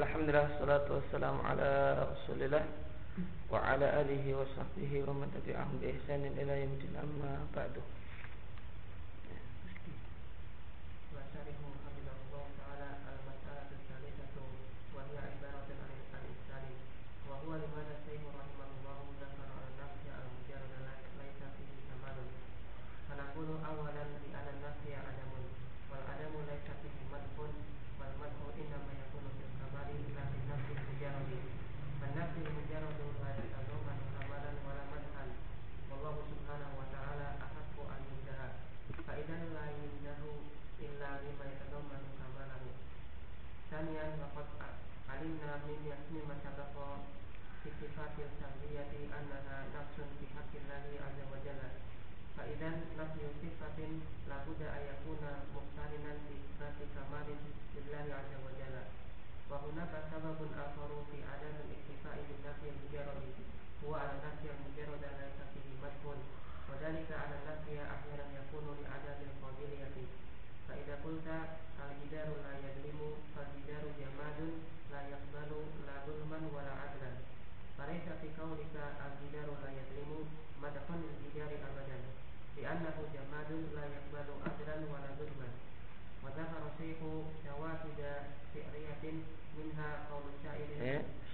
Alhamdulillah salatu wassalamu ala Rasulillah wa ala alihi wa sahbihi wa man tabi'ahum bi ihsanin ila yaumil amma ba'du. min yasmi masyadaqo Sikifatil sahriyati annaha nafsun bihaqillahi azza wa jalla Fa'idhan nafsi sifatin ayakuna muqtarinan di sifati kamarin billahi azza wa jalla Wa sababun akharu fi adamun ikhtifai bin nafsi yang mujarodi Huwa ala nafsi yang mujarodi ala sakihi madhun akhiran yakunu li adamin qadiliyati Fa'idha kulta al-jidaru la yadlimu fa'jidaru jamadun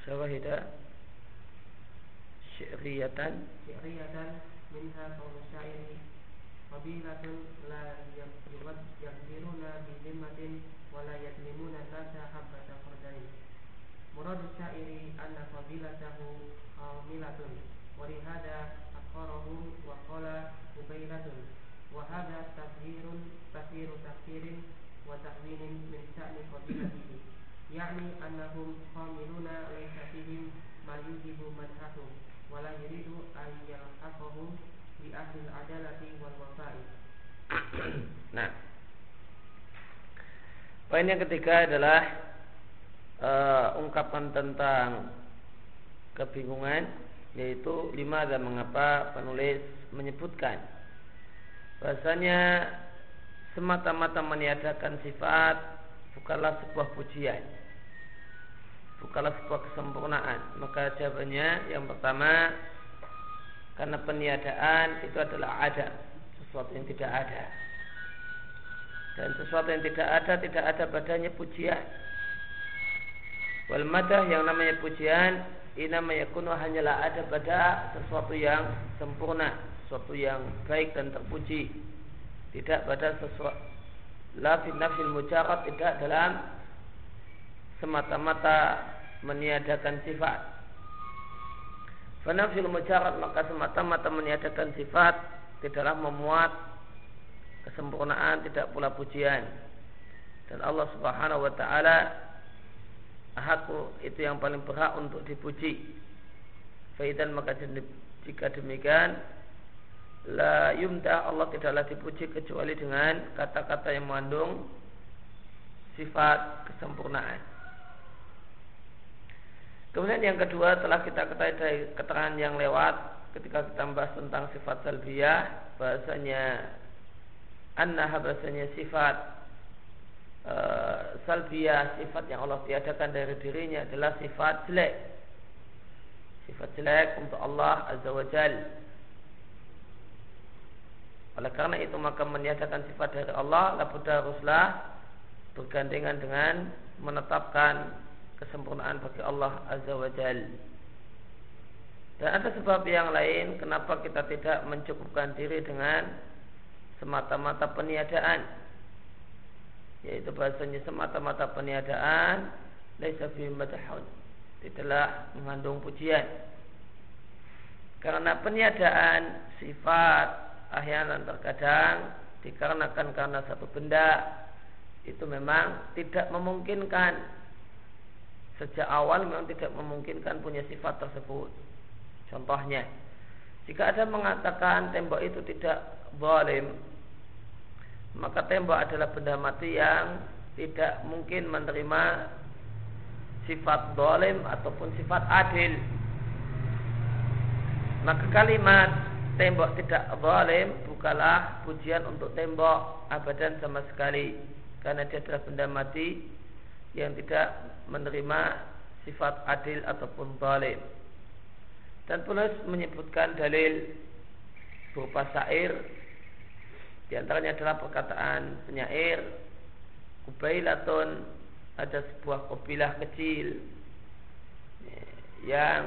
syawahida syi'riyatan syi'riyatan minha qawlu syairi qabilatun la yaqdiruna bi zimmatin wa la yadlimuna nasa habbata fardani murad syairi anna qabilatahu qawmilatun wa lihada aqarahum wa qala ubailatun wa hadha tafhirun tafhiru tafhirin wa tahwinin min sya'ni qabilatihi yakni annahum qamiluna laysa fihim ma yujibu madhahum wa la yuridu an yalhaqahum bi ahli al-adalati wal wafa'i. Nah. Poin yang ketiga adalah uh, ungkapan tentang kebingungan yaitu lima dan mengapa penulis menyebutkan. Bahasanya semata-mata meniadakan sifat bukanlah sebuah pujian. Bukanlah sebuah kesempurnaan. Maka jawabannya yang pertama karena peniadaan itu adalah ada sesuatu yang tidak ada. Dan sesuatu yang tidak ada tidak ada padanya pujian wal madah yang namanya pujian inama yakunu hanyalah ada pada sesuatu yang sempurna sesuatu yang baik dan terpuji tidak pada sesuatu la fi nafsil mujarrad tidak dalam semata-mata meniadakan sifat. Fanafil mujarad maka semata-mata meniadakan sifat tidaklah memuat kesempurnaan, tidak pula pujian. Dan Allah Subhanahu wa taala Ahadku itu yang paling berhak untuk dipuji. Faidan maka jika demikian la yumda Allah tidaklah dipuji kecuali dengan kata-kata yang mengandung sifat kesempurnaan. Kemudian yang kedua telah kita ketahui dari keterangan yang lewat ketika kita membahas tentang sifat salbiyah bahasanya anna bahasanya sifat e, salbiyah sifat yang Allah tiadakan dari dirinya adalah sifat jelek sifat jelek untuk Allah azza wa jal oleh karena itu maka meniadakan sifat dari Allah labuda haruslah bergandengan dengan menetapkan kesempurnaan bagi Allah Azza wa Jal. Dan ada sebab yang lain kenapa kita tidak mencukupkan diri dengan semata-mata peniadaan. Yaitu bahasanya semata-mata peniadaan laisa fi madhun. Tidaklah mengandung pujian. Karena peniadaan sifat ahyanan terkadang dikarenakan karena satu benda itu memang tidak memungkinkan sejak awal memang tidak memungkinkan punya sifat tersebut. Contohnya, jika ada mengatakan tembok itu tidak boleh, maka tembok adalah benda mati yang tidak mungkin menerima sifat dolim ataupun sifat adil. Maka kalimat tembok tidak dolim bukalah pujian untuk tembok abadan sama sekali karena dia adalah benda mati yang tidak menerima sifat adil ataupun zalim. Dan penulis menyebutkan dalil berupa syair di antaranya adalah perkataan penyair Kubailatun ada sebuah kabilah kecil yang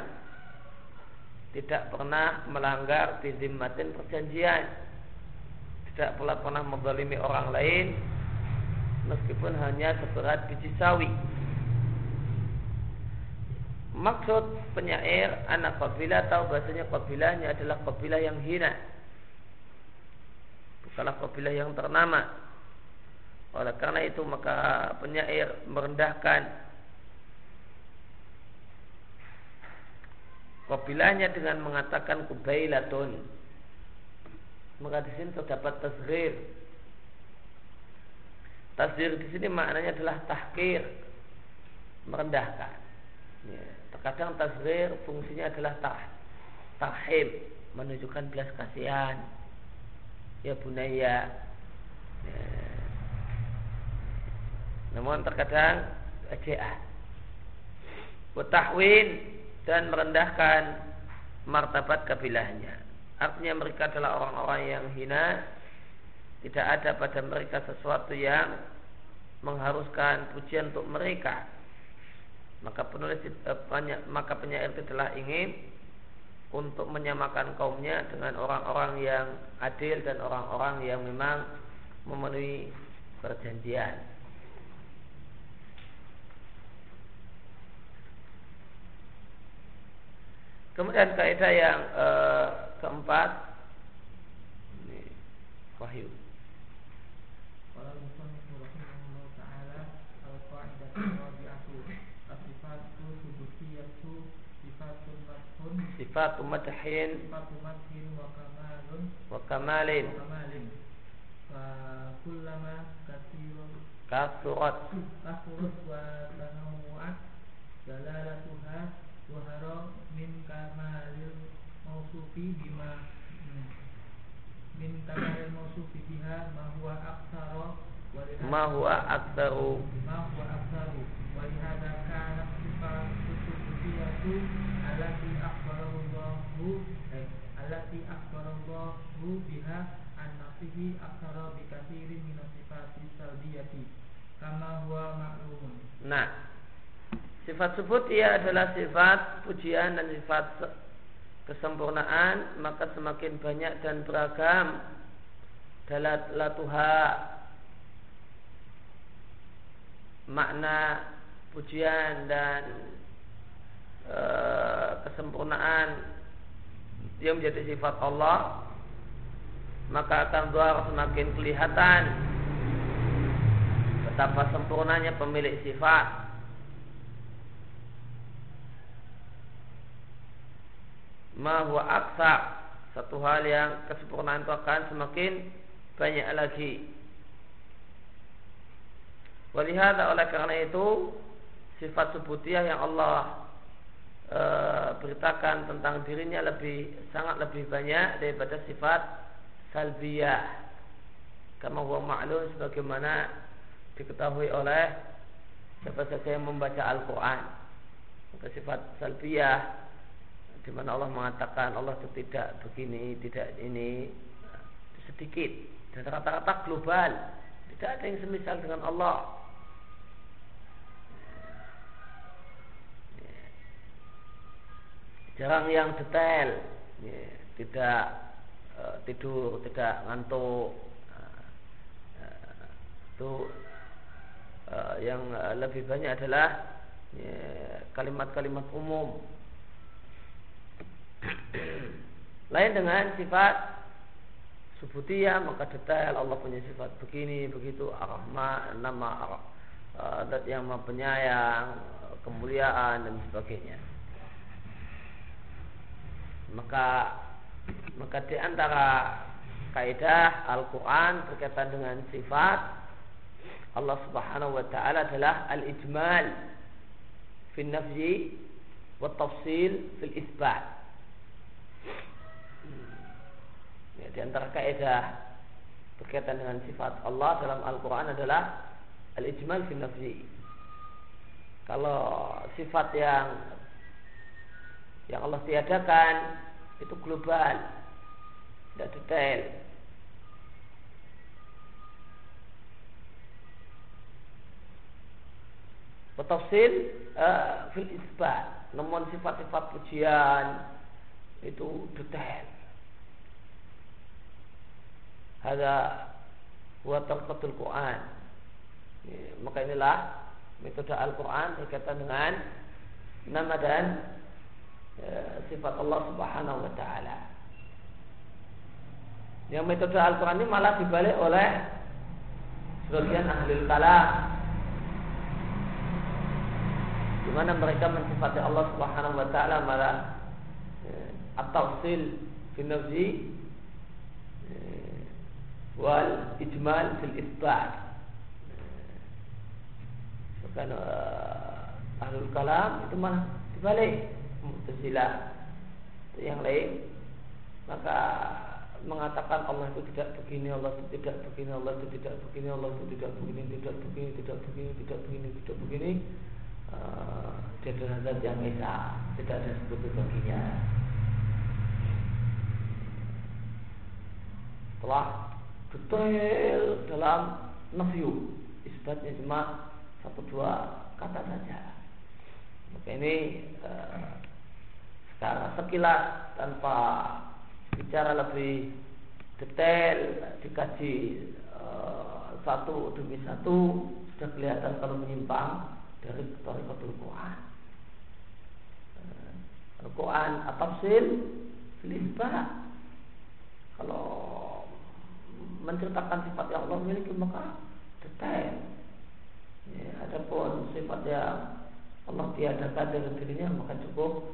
tidak pernah melanggar di zimmatin perjanjian. Tidak pula pernah menzalimi orang lain meskipun hanya seberat biji sawi. Maksud penyair anak kabilah tahu bahasanya kabilahnya adalah kabilah yang hina bukanlah kabilah yang ternama. Oleh karena itu maka penyair merendahkan kabilahnya dengan mengatakan kubailatun maka di sini terdapat tasghir. Tasghir di sini maknanya adalah tahkir merendahkan. Ya. terkadang tasghir fungsinya adalah tah tahim menunjukkan belas kasihan ya bunaya ya. namun terkadang ejaan Watahwin dan merendahkan martabat kabilahnya. Artinya mereka adalah orang-orang yang hina. Tidak ada pada mereka sesuatu yang mengharuskan pujian untuk mereka. Maka penulis eh, maka penyair itu telah ingin untuk menyamakan kaumnya dengan orang-orang yang adil dan orang-orang yang memang memenuhi perjanjian. Kemudian kaidah yang uh, keempat ini wahyu. Sifat madhin. Wa kamalin. Kullama kasurat kasurat wa tanawwa'at dalalatuha zuhara min kamalil mausufi bima. Min kamalil mausufi biha ma huwa aktsara ma huwa aktsaru ma huwa aktsaru wa lihada kana sifat subutiyatu allati akhbarallahu eh, allati akhbarallahu biha an nafsihi aktsara bi katsirin min sifati salbiyati kama huwa ma'lumun. Nah Sifat sebut ia adalah sifat pujian dan sifat kesempurnaan maka semakin banyak dan beragam dalam latuha makna pujian dan e, kesempurnaan yang menjadi sifat Allah maka akan doa semakin kelihatan betapa sempurnanya pemilik sifat ma huwa aksa satu hal yang kesempurnaan itu akan semakin banyak lagi. Walihada oleh karena itu sifat subutiyah yang Allah e, beritakan tentang dirinya lebih sangat lebih banyak daripada sifat salbiyah. Kama huwa ma'lum sebagaimana diketahui oleh siapa saja yang membaca Al-Quran. Maka sifat salbiyah di mana Allah mengatakan Allah itu tidak begini, tidak ini sedikit dan rata-rata global. Tidak ada yang semisal dengan Allah. Jarang yang detail, tidak uh, tidur, tidak ngantuk. Uh, itu uh, yang lebih banyak adalah kalimat-kalimat umum. Lain dengan sifat subutiyah maka detail Allah punya sifat begini begitu ar-rahman nama dat yang maha penyayang kemuliaan dan sebagainya maka maka di antara kaidah Al-Quran berkaitan dengan sifat Allah Subhanahu wa taala adalah al-ijmal fi nafyi wa tafsil fil isbat Ya, di antara kaidah berkaitan dengan sifat Allah dalam Al-Quran adalah al-ijmal fi nafsi. kalau sifat yang yang Allah tiadakan itu global, tidak detail. Betafsil uh, fil isbat, namun sifat-sifat pujian itu detail. Ada buat terketul Quran. Maka inilah metode Al-Quran berkaitan dengan nama dan e, sifat Allah Subhanahu Wa Taala. Yang metode Al-Quran ini malah dibalik oleh sebagian ahli kalam. Di mana mereka mensifati Allah Subhanahu wa taala malah e, at-tafsil fi nafsi e, wal ijmal fil isbat. Karena uh, ahlul kalam itu malah dibalik Mu'tazilah yang lain maka mengatakan Allah itu tidak begini, Allah itu tidak begini, Allah itu tidak begini, Allah itu tidak begini, tidak begini, tidak begini, tidak begini, tidak begini. Uh, dia adalah zat yang esa, tidak ada sekutu baginya. Telah detail dalam nafyu, isbatnya cuma satu dua kata saja. Maka ini uh, secara sekilas tanpa bicara lebih detail dikaji uh, satu demi satu sudah kelihatan kalau menyimpang dari Torikotul Quran. Al-Quran atafsil filisbah kalau menceritakan sifat yang Allah miliki maka detail Ya, adapun sifat yang Allah tiadakan dengan dirinya maka cukup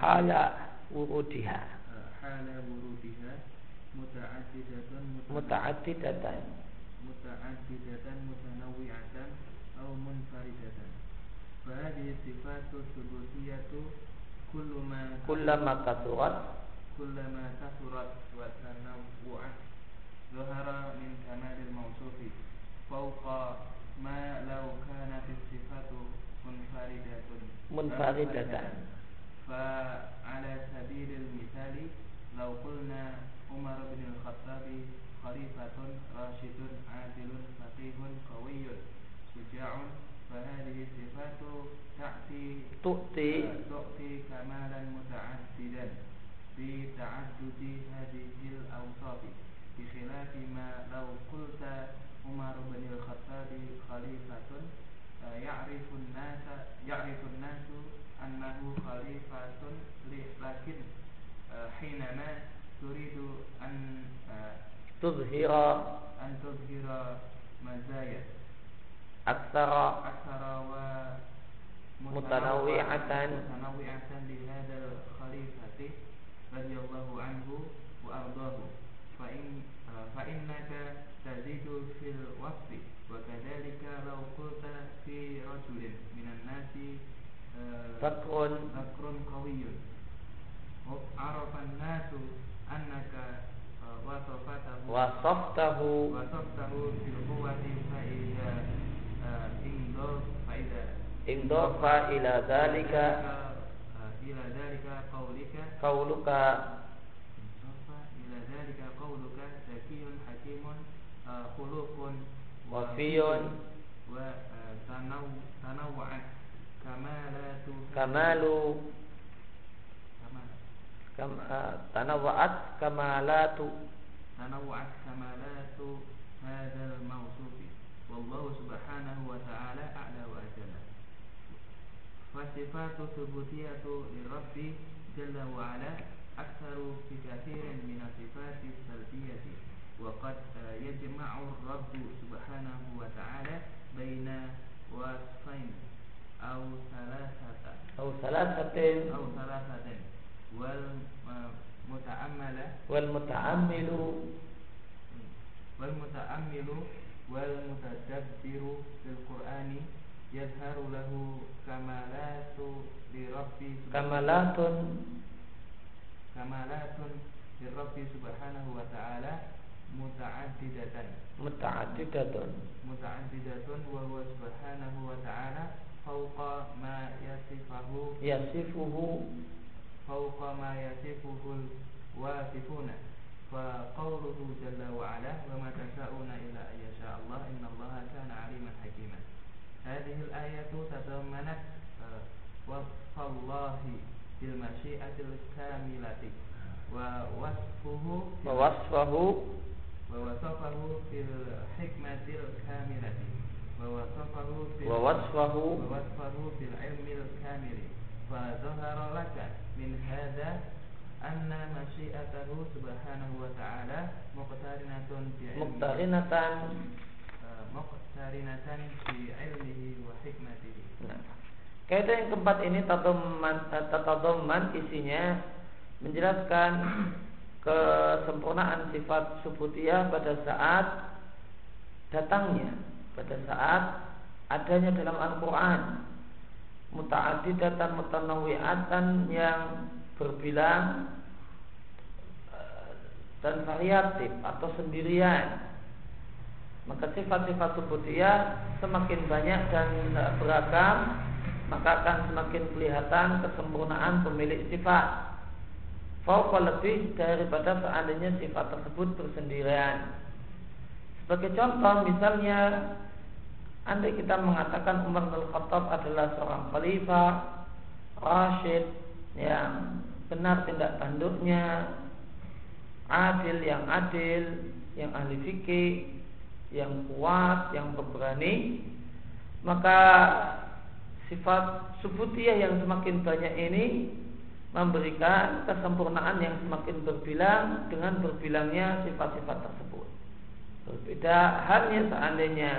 حال ورودها حال ورودها متعددة متعددة. متعددة متنوعة أو منفردة. فهذه الصفات الثبوتية كلما كلما كثرت. كلما كثرت وتنوعت. ظهر من كمال الموصوف فوق ما لو كانت الصفات منفردة. منفردة. فعلى سبيل المثال لو قلنا عمر بن الخطاب خليفة راشد عادل فقيه قوي شجاع فهذه الصفات تأتي تؤتي تؤتي كمالا متعددا بتعدد هذه الأوصاف. بخلاف ما لو قلت عمر بن الخطاب خليفة يعرف الناس يعرف الناس أنه خليفة لكن حينما تريد أن تظهر أن تظهر مزايا. أكثر أكثر ومتنوعة متنوعة. لهذا الخليفة رضي الله عنه وأرضاه. فإن فإنك تزيد في الوصف. وكذلك لو قلت في رجل من الناس بكر بكر قوي. عرف الناس أنك وصفته. وصفته. وصفته بالقوة فإذا انضاف فإذا. انضاف إلى ذلك. إلى ذلك قولك. قولك. إلى ذلك قولك. ذكي حكيم خلوق وفي. وتنوعت kamalatu kamalu kam tanawwa'at kamalatu tanawwa'at kamalatu hadzal mawsufi wallahu subhanahu wa ta'ala a'la wa ajalla fasifatu thubutiyatu li rabbi jalla wa ala aktsaru fi kathirin min sifati salbiyati wa qad yajma'u rabbu subhanahu wa ta'ala baina wasfain أو ثلاثة. أو ثلاثة. أو ثلاثة. والمتأمل. والمتعمل والمتأمل. والمتدبر في القرآن يظهر له كمالات لرب كمالات. كمالات للرب سبحانه وتعالى متعددة. متعددة. متعددة وهو سبحانه وتعالى فوق ما يصفه يصفه فوق ما يصفه الواصفون. فقوله جل وعلا وما تشاءون إلا أن يشاء الله إن الله كان عليما حكيما. هذه الآية تضمنت وصف الله بالمشيئة الكاملة ووصفه ووصفه ووصفه في الحكمة الكاملة. wa wasfahu bil ilmil kamil fa zahara laka min hadza anna masyiatahu subhanahu wa ta'ala muqtarinatun muqtarinatan. Muqtarinatan ilmihi wa hikmatihi. Nah, yang keempat ini tatadoman isinya menjelaskan kesempurnaan sifat subutiah pada saat datangnya pada saat adanya dalam Al-Quran. Muta'adidatan mutanawi'atan yang berbilang eh, dan variatif atau sendirian. Maka sifat-sifat subutiyah semakin banyak dan beragam maka akan semakin kelihatan kesempurnaan pemilik sifat. Fauqa lebih daripada seandainya sifat tersebut bersendirian. Sebagai contoh misalnya Andai kita mengatakan Umar bin Khattab adalah seorang khalifah Rashid yang benar tindak tanduknya Adil yang adil Yang ahli fikih Yang kuat, yang pemberani Maka sifat subutiyah yang semakin banyak ini memberikan kesempurnaan yang semakin berbilang dengan berbilangnya sifat-sifat tersebut. Berbeda halnya seandainya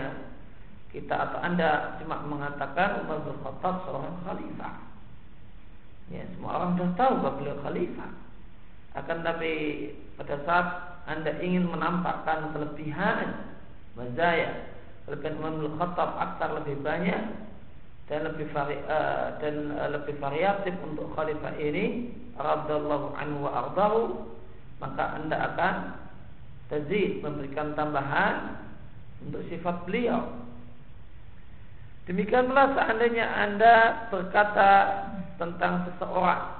kita atau anda cuma mengatakan Umar bin Khattab seorang khalifah. Ya, semua orang sudah tahu bahwa beliau khalifah. Akan tapi pada saat anda ingin menampakkan kelebihan mazaya, kelebihan Umar bin Khattab aktar lebih banyak, dan lebih vari, uh, dan uh, lebih variatif untuk khalifah ini radhiyallahu anhu wa ardahu maka anda akan tazid memberikan tambahan untuk sifat beliau demikian pula seandainya anda berkata tentang seseorang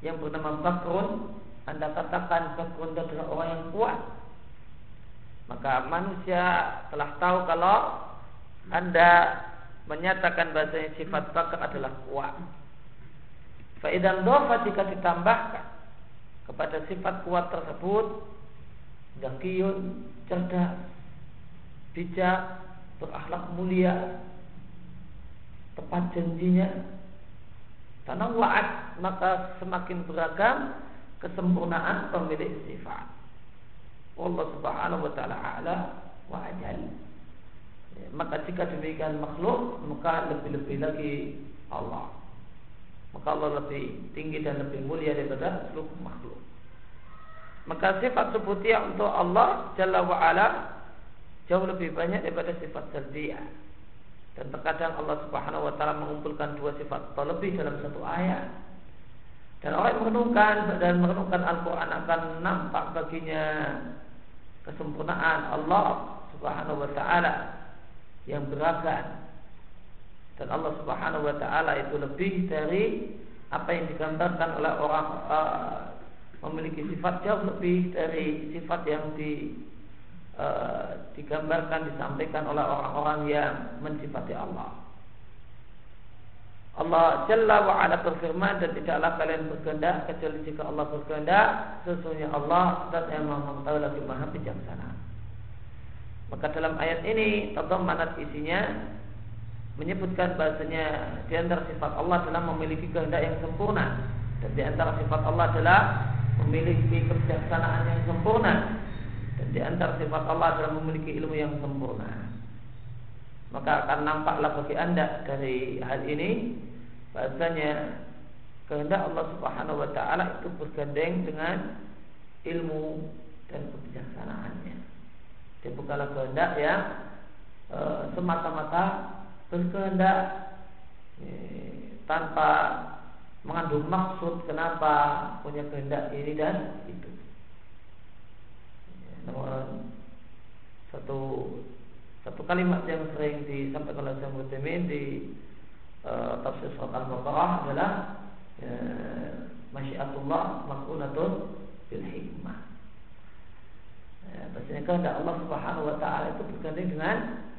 yang bernama Bakrun anda katakan Bakrun adalah orang yang kuat maka manusia telah tahu kalau anda menyatakan bahasanya sifat bakar adalah kuat. Faidan dofa jika ditambahkan kepada sifat kuat tersebut zakiyun, cerdas, bijak, berakhlak mulia, tepat janjinya, karena waat maka semakin beragam kesempurnaan pemilik sifat. Allah Subhanahu wa taala ala wa ajal. Ya, maka jika demikian makhluk maka lebih-lebih lagi Allah maka Allah lebih tinggi dan lebih mulia daripada seluruh makhluk maka sifat sebutia untuk Allah Jalla wa'ala jauh lebih banyak daripada sifat zardiyah dan terkadang Allah Subhanahu wa taala mengumpulkan dua sifat atau lebih dalam satu ayat. Dan orang yang merenungkan dan merenungkan Al-Qur'an akan nampak baginya kesempurnaan Allah Subhanahu wa taala yang beragam dan Allah Subhanahu wa taala itu lebih dari apa yang digambarkan oleh orang uh, memiliki sifat jauh lebih dari sifat yang di, uh, digambarkan disampaikan oleh orang-orang yang mensifati Allah. Allah Jalla wa ala berfirman dan tidaklah kalian berkehendak kecuali jika Allah berkehendak sesungguhnya Allah dan yang maha mengetahui lagi maha bijaksana. Maka dalam ayat ini manat isinya menyebutkan bahasanya di antara sifat Allah adalah memiliki kehendak yang sempurna dan di antara sifat Allah adalah memiliki kebijaksanaan yang sempurna dan di antara sifat Allah adalah memiliki ilmu yang sempurna. Maka akan nampaklah bagi anda dari hal ini bahasanya kehendak Allah Subhanahu wa taala itu bergandeng dengan ilmu dan kebijaksanaannya. Dia bukanlah kehendak yang e, semata-mata berkehendak e, tanpa mengandung maksud kenapa punya kehendak ini dan itu. Namun satu satu kalimat yang sering disampaikan oleh Syekh Muslimin di uh, tafsir surat Al-Baqarah adalah uh, masyiatullah makunatun bil hikmah. Ya, Bahasanya kehendak Allah Subhanahu wa taala itu bergantung dengan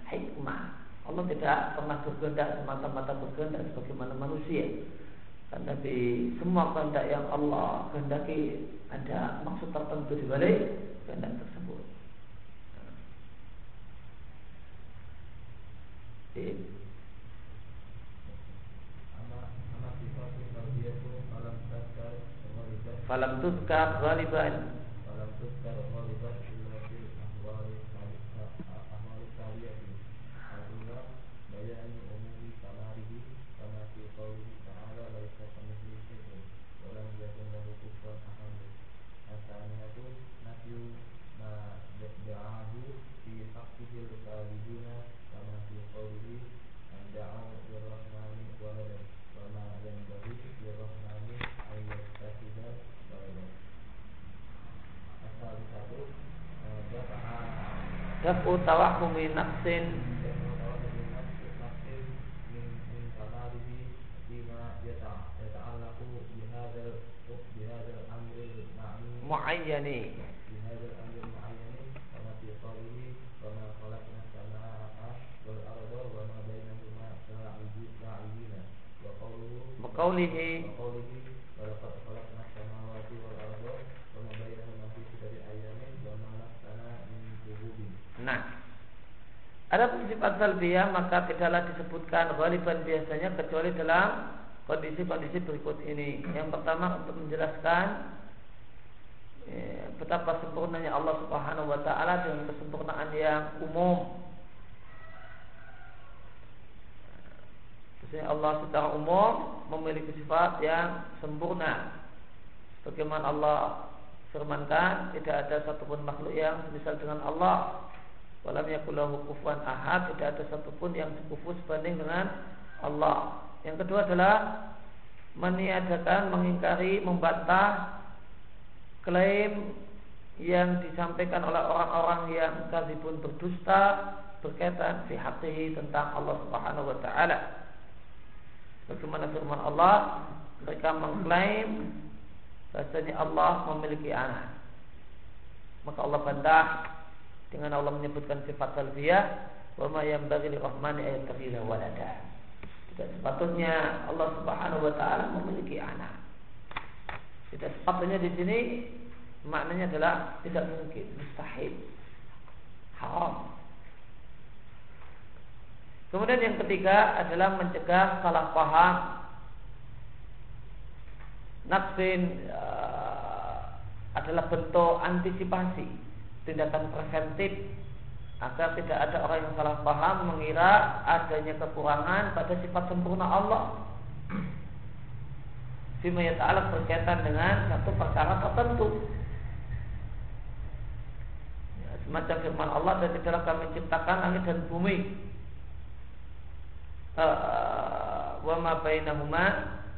hikmah. Allah tidak pernah berkehendak semata-mata berkehendak sebagaimana manusia. Karena semua kehendak yang Allah kehendaki ada maksud tertentu di balik kehendak tersebut. Falam tuzkar ghaliban Falam tuzkar ghaliban illa fil ahwali ahwali tawiyati Al-ula bayani umumi samarihi kama fi qawlihi ta'ala laisa kamithlihi syai'un wa lam yakun lahu kufuwan ahad Asaniyatu nafyu ma da'ahu fi haqqihi al-qalibina kama fi qawlihi an da'u lirrahmani waladan wa ma yanbaghi lirrahmani an yattakhidha waladan Asalisatu dafa'a Dafu tawahumi nafsin muayyani Baqaulihi Nah ada sifat salbiyah maka tidaklah disebutkan ghaliban biasanya kecuali dalam kondisi-kondisi berikut ini. Yang pertama untuk menjelaskan ya, betapa sempurnanya Allah Subhanahu wa taala dengan kesempurnaan yang umum. Maksudnya Allah secara umum memiliki sifat yang sempurna. Bagaimana Allah firmankan tidak ada satupun makhluk yang semisal dengan Allah Walam yakulahu kufuan ahad Tidak ada satupun yang sekufu sebanding dengan Allah Yang kedua adalah Meniadakan, mengingkari, membantah Klaim yang disampaikan oleh orang-orang yang pun berdusta berkaitan fi tentang Allah Subhanahu wa taala. Bagaimana firman Allah, mereka mengklaim bahasanya Allah memiliki anak. Maka Allah bantah dengan Allah menyebutkan sifat salbiyah wa ma yanbaghi lirahmani ayat takhila walada. Tidak sepatutnya Allah Subhanahu wa taala memiliki anak. Tidak sepatutnya di sini maknanya adalah tidak mungkin, mustahil. Haram. Kemudian yang ketiga adalah mencegah salah paham Nafsin uh, adalah bentuk antisipasi tindakan preventif agar tidak ada orang yang salah paham mengira adanya kekurangan pada sifat sempurna Allah. Fima ta'ala berkaitan dengan satu perkara tertentu. Ya, semacam firman Allah dan tidaklah kami ciptakan langit dan bumi. Uh, wa ma bainahuma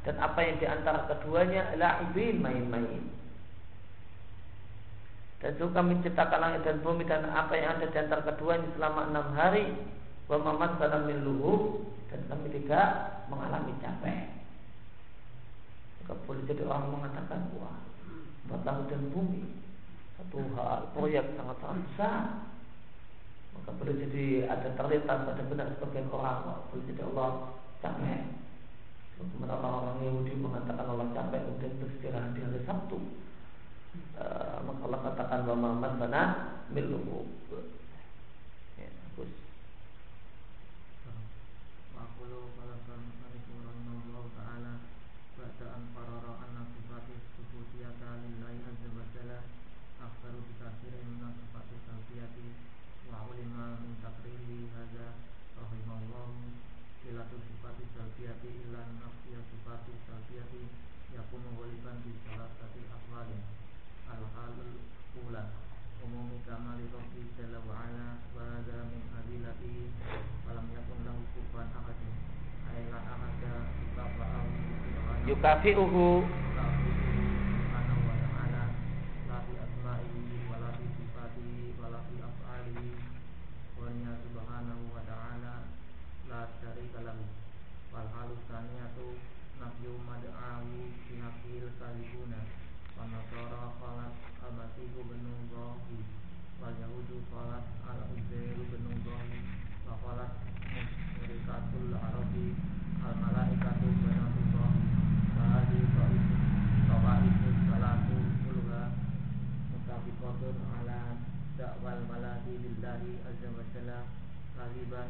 dan apa yang di antara keduanya la'ibin main-main. Dan juga kami ciptakan langit dan bumi dan apa yang ada di antara keduanya selama enam hari. Wa mamat dalam miluhu dan kami tidak mengalami capek. Maka boleh jadi orang mengatakan wah buat langit dan bumi satu hal proyek sangat sangat besar. Maka boleh jadi ada terlintas pada benak sebagian orang. Boleh jadi Allah capek. Kemudian orang-orang Yahudi mengatakan Allah capek kemudian beristirahat di hari Sabtu. Uh, maka Allah katakan bahwa Muhammad sana miluhu. Ya, bagus. Waqulu falasan alikum rahimahullah ta'ala Ba'da an farara anna sifati subutiyata lillahi azza wa jalla Akhbaru bikasirin minna sifati salbiyati Wa ulima min takrili hadha rahimahullah ilatu sifati salbiyati illa nafsiyah sifati salbiyati yakunu waliban di salah satu afalin al-halul ula umumi kamali rabbi jalla wa ala wa hadha min adilati walam yakun lahu kufan ahadin ayla ahada yukafa'ahu yukafi'uhu subhanahu wa ta'ala. La fi asma'ihi wa la fi sifatihi wa la fi af'alihi wa nya subhanahu wa ta'ala. La syarika lahu. Wal halus saniyatu al-masihu benu Dhahi wal al-uzairu benu Dhahi wa qalat musyrikatul arabi al-malaikatu benu Dhahi wa salatu kulha mutafiqatun ala da'wal maladi lillahi azza wa jalla kaliban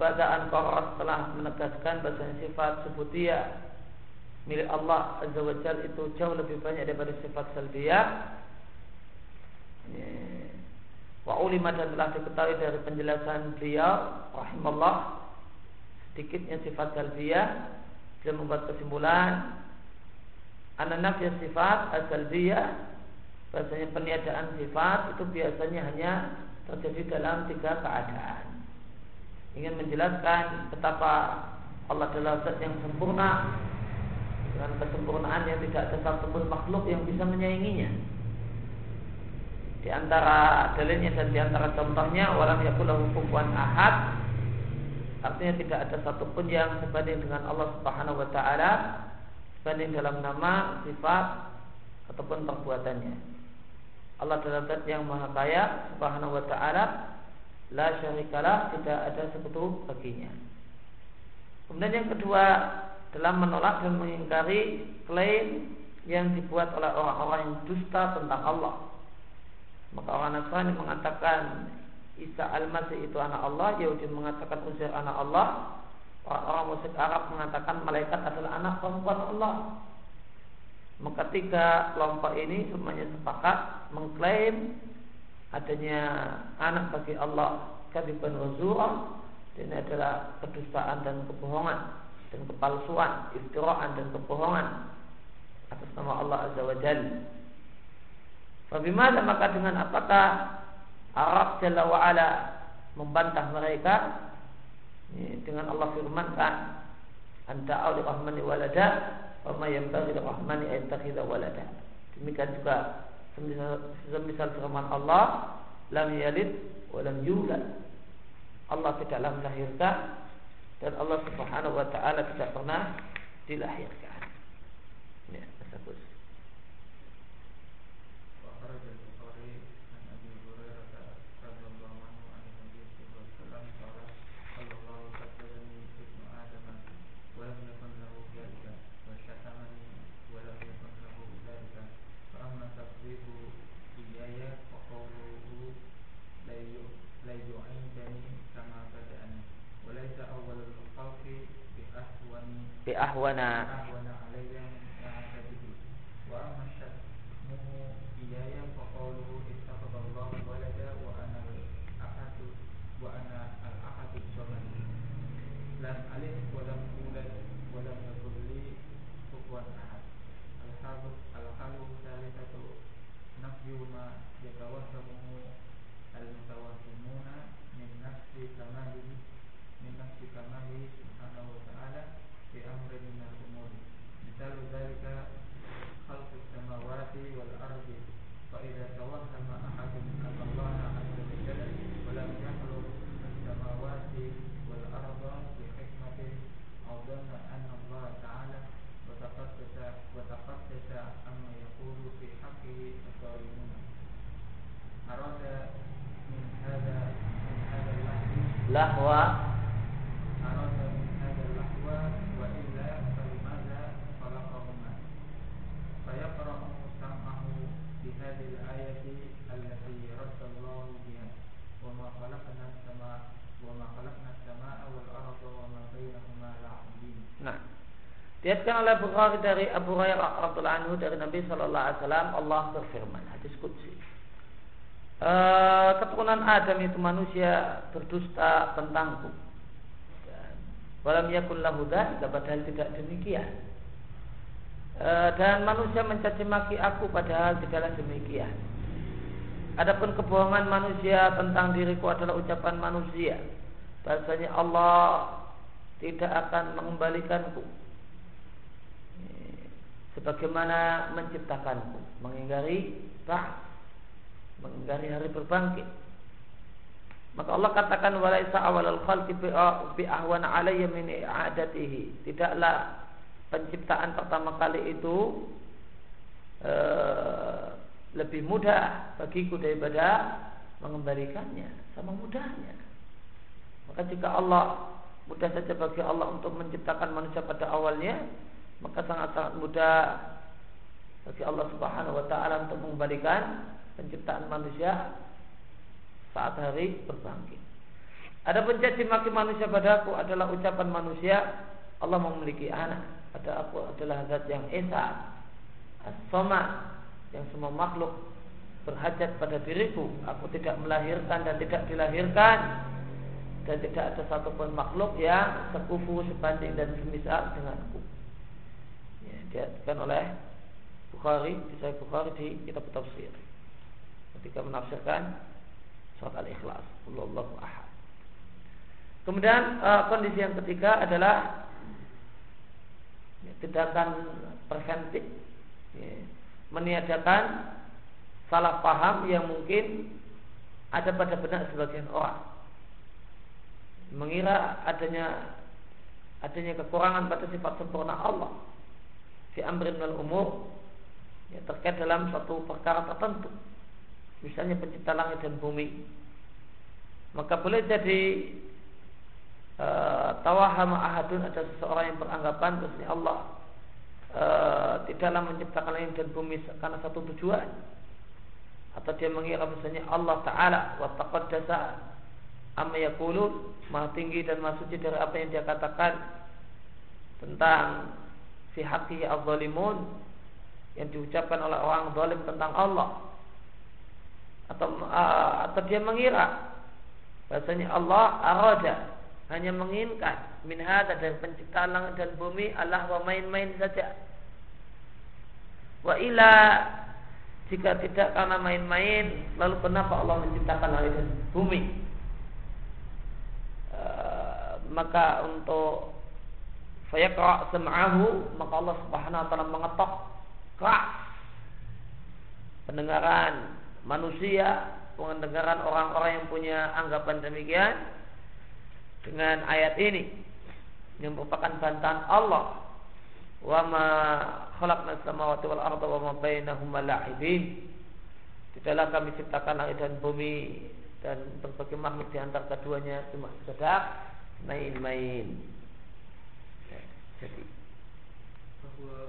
Badaan Qaras telah menegaskan bahasanya sifat subutiyah milik Allah Azza wa Jal itu jauh lebih banyak daripada sifat salbiyah. Wa ulima dan telah diketahui dari penjelasan beliau Rahimallah Sedikitnya sifat salbiyah. Dia membuat kesimpulan Anak yang sifat asalbiyah Bahasanya peniadaan sifat Itu biasanya hanya terjadi dalam tiga keadaan ingin menjelaskan betapa Allah adalah zat yang sempurna dengan kesempurnaan yang tidak ada satupun makhluk yang bisa menyainginya. Di antara dalilnya dan di antara contohnya walam yakulahu kufuwan ahad artinya tidak ada satupun yang sebanding dengan Allah Subhanahu wa taala sebanding dalam nama, sifat ataupun perbuatannya. Allah adalah zat yang maha kaya Subhanahu wa taala la syarikalah tidak ada sekutu baginya. Kemudian yang kedua dalam menolak dan mengingkari klaim yang dibuat oleh orang-orang yang dusta tentang Allah. Maka orang Nasrani mengatakan Isa al-Masih itu anak Allah, Yahudi mengatakan Uzair anak Allah, orang-orang musyrik Arab mengatakan malaikat adalah anak perempuan Allah. Maka tiga kelompok ini semuanya sepakat mengklaim adanya anak bagi Allah kadiban wazura ini adalah kedustaan dan kebohongan dan kepalsuan, iftiraan dan kebohongan atas nama Allah Azza wa Jalla. Bagaimana maka dengan apakah Arab Jalla wa ala membantah mereka dengan Allah firmankan anta auli rahmani walada wa ma yanbaghi rahmani an takhidha walada. Demikian juga semisal, semisal firman Allah lam yalid wa yulad Allah tidaklah melahirkan dan Allah Subhanahu wa taala tidak pernah dilahirkan. Ahwana Nah, Diatkan oleh Bukhari dari Abu Hurairah radhiallahu anhu dari Nabi Shallallahu Alaihi Wasallam Allah berfirman hadis qudsi e, keturunan Adam itu manusia berdusta tentangku walam yakun lahu padahal tidak demikian. E, dan manusia mencaci maki aku padahal tidaklah demikian. Adapun kebohongan manusia tentang diriku adalah ucapan manusia. Bahasanya Allah tidak akan mengembalikanku. Sebagaimana menciptakanmu mengingkari ba'ats mengingkari hari berbangkit. Maka Allah katakan walaisa awalul khalqi bi ahwana alayya min i'adatihi. Tidaklah penciptaan pertama kali itu e, lebih mudah bagiku daripada mengembalikannya sama mudahnya. Maka jika Allah mudah saja bagi Allah untuk menciptakan manusia pada awalnya maka sangat-sangat mudah bagi Allah Subhanahu wa taala untuk mengembalikan penciptaan manusia saat hari berbangkit. Ada pencaci maki manusia padaku adalah ucapan manusia Allah memiliki anak. Pada aku adalah zat yang esa, as yang semua makhluk berhajat pada diriku. Aku tidak melahirkan dan tidak dilahirkan dan tidak ada satupun makhluk yang sekufu sebanding dan semisal denganku diatkan oleh Bukhari, bisa Bukhari di kitab tafsir ketika menafsirkan surat Al-Ikhlas. Allahu ahad. Kemudian uh, kondisi yang ketiga adalah ya, tindakan preventif ya, meniadakan salah paham yang mungkin ada pada benak sebagian orang mengira adanya adanya kekurangan pada sifat sempurna Allah fi amrin umur ya, terkait dalam suatu perkara tertentu misalnya pencipta langit dan bumi. Maka boleh jadi e, tawahama ahadun ada seseorang yang beranggapan bahwa Allah e, tidaklah menciptakan langit dan bumi karena satu tujuan. Atau dia mengira misalnya Allah Ta'ala wa taqaddasa amma yaqulun maha tinggi dan maha suci dari apa yang dia katakan tentang fi haqqihi adh-dhalimun yang diucapkan oleh orang zalim tentang Allah atau uh, atau dia mengira. Bahasanya Allah arada. Hanya menginginkan. Min hada dari penciptaan langit dan bumi Allah wa main-main saja. Wa ila jika tidak karena main-main lalu kenapa Allah menciptakan langit dan bumi? Uh, maka untuk fayaqra sam'ahu maka Allah Subhanahu wa taala mengetok keras pendengaran manusia pendengaran orang-orang yang punya anggapan demikian dengan ayat ini yang merupakan bantahan Allah. Wa ma khalaqna samawati wal arda wa ma bainahuma la'ibin. Tidaklah kami ciptakan langit dan bumi dan berbagai makhluk di antara keduanya cuma sekedar main-main. Jadi. Bahwa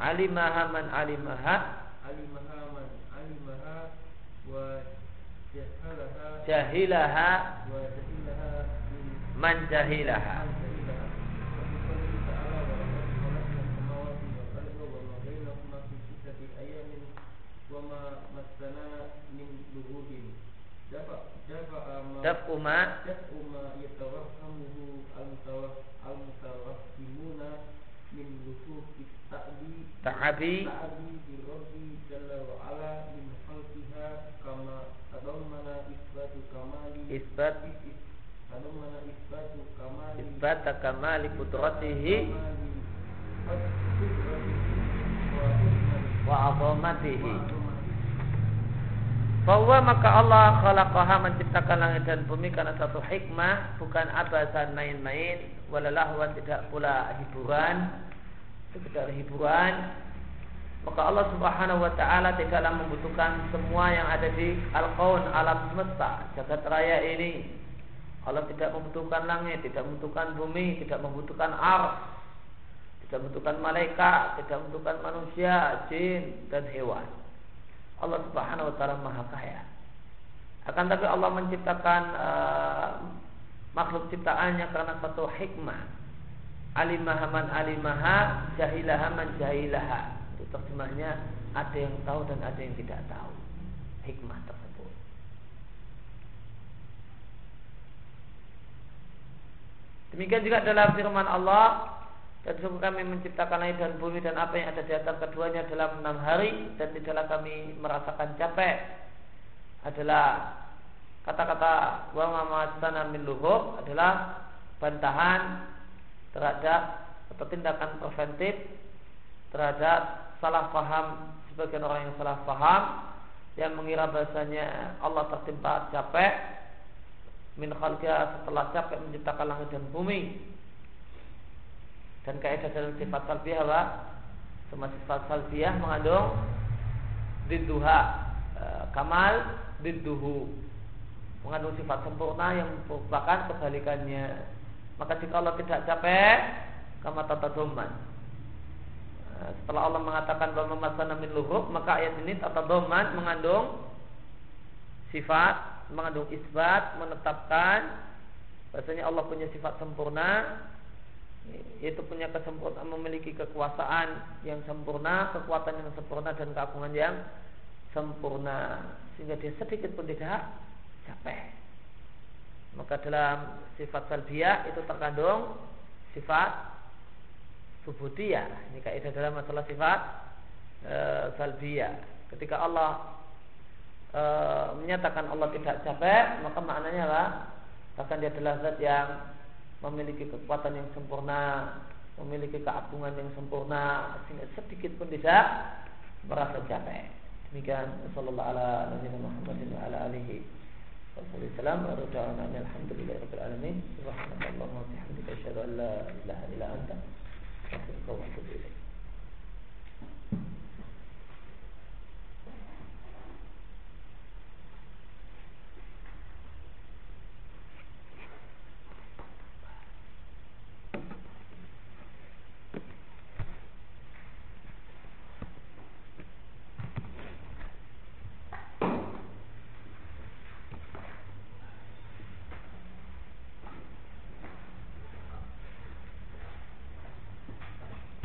alimaha man alimaha. Alimaha man alimaha wa jahilaha. Wa jahilaha. Man jahilaha. Daf'u ma Daf'u ma yatawahhamuhu al-mutawahhimuna min lusufi ta'di ta'abi ta'abi bi rabbi jalla wa ala min khalqiha kama tadammana isbatu kamali isbat. Isbat kamali qudratihi wa azamatihi. Bahwa maka Allah khalaqaha menciptakan langit dan bumi karena satu hikmah bukan abasan main-main walalahwan tidak pula hiburan sekedar hiburan maka Allah Subhanahu wa taala tidaklah membutuhkan semua yang ada di al-kaun alam semesta jagat raya ini Allah tidak membutuhkan langit tidak membutuhkan bumi tidak membutuhkan ars tidak membutuhkan malaikat tidak membutuhkan manusia jin dan hewan Allah Subhanahu wa taala Maha Kaya. Akan tapi Allah menciptakan uh, makhluk ciptaannya karena satu hikmah. Alimaha man alimaha, jahilaha man jahilaha. Itu terjemahnya ada yang tahu dan ada yang tidak tahu. Hikmah tersebut. Demikian juga dalam firman Allah dan sungguh kami menciptakan langit dan bumi dan apa yang ada di atas keduanya dalam enam hari dan tidaklah kami merasakan capek adalah kata-kata wa mamasana min adalah bantahan terhadap atau tindakan preventif terhadap salah paham sebagian orang yang salah paham yang mengira bahasanya Allah tertimpa capek min khalqia setelah capek menciptakan langit dan bumi dan kaidah dalam sifat salbiah apa? Semua sifat salbiah mengandung diduha e, kamal diduhu mengandung sifat sempurna yang merupakan kebalikannya. Maka jika Allah tidak capek, kama tata doman. E, setelah Allah mengatakan bahwa memasana min luhuk, maka ayat ini tata doman mengandung sifat, mengandung isbat, menetapkan bahasanya Allah punya sifat sempurna yaitu punya kesempurnaan memiliki kekuasaan yang sempurna, kekuatan yang sempurna dan keagungan yang sempurna sehingga dia sedikit pun tidak capek. Maka dalam sifat salbiyah itu terkandung sifat subudiyah. Ini kaidah dalam masalah sifat e, salbiyah. Ketika Allah e, menyatakan Allah tidak capek, maka maknanya lah bahkan dia adalah zat yang memiliki kekuatan yang sempurna, memiliki keagungan yang sempurna, sehingga sedikit pun tidak merasa capek. Demikian sallallahu ala nabiyina والصلاة والسلام رجعنا أن الحمد لله رب العالمين. سبحانك اللهم وبحمدك أشهد أن لا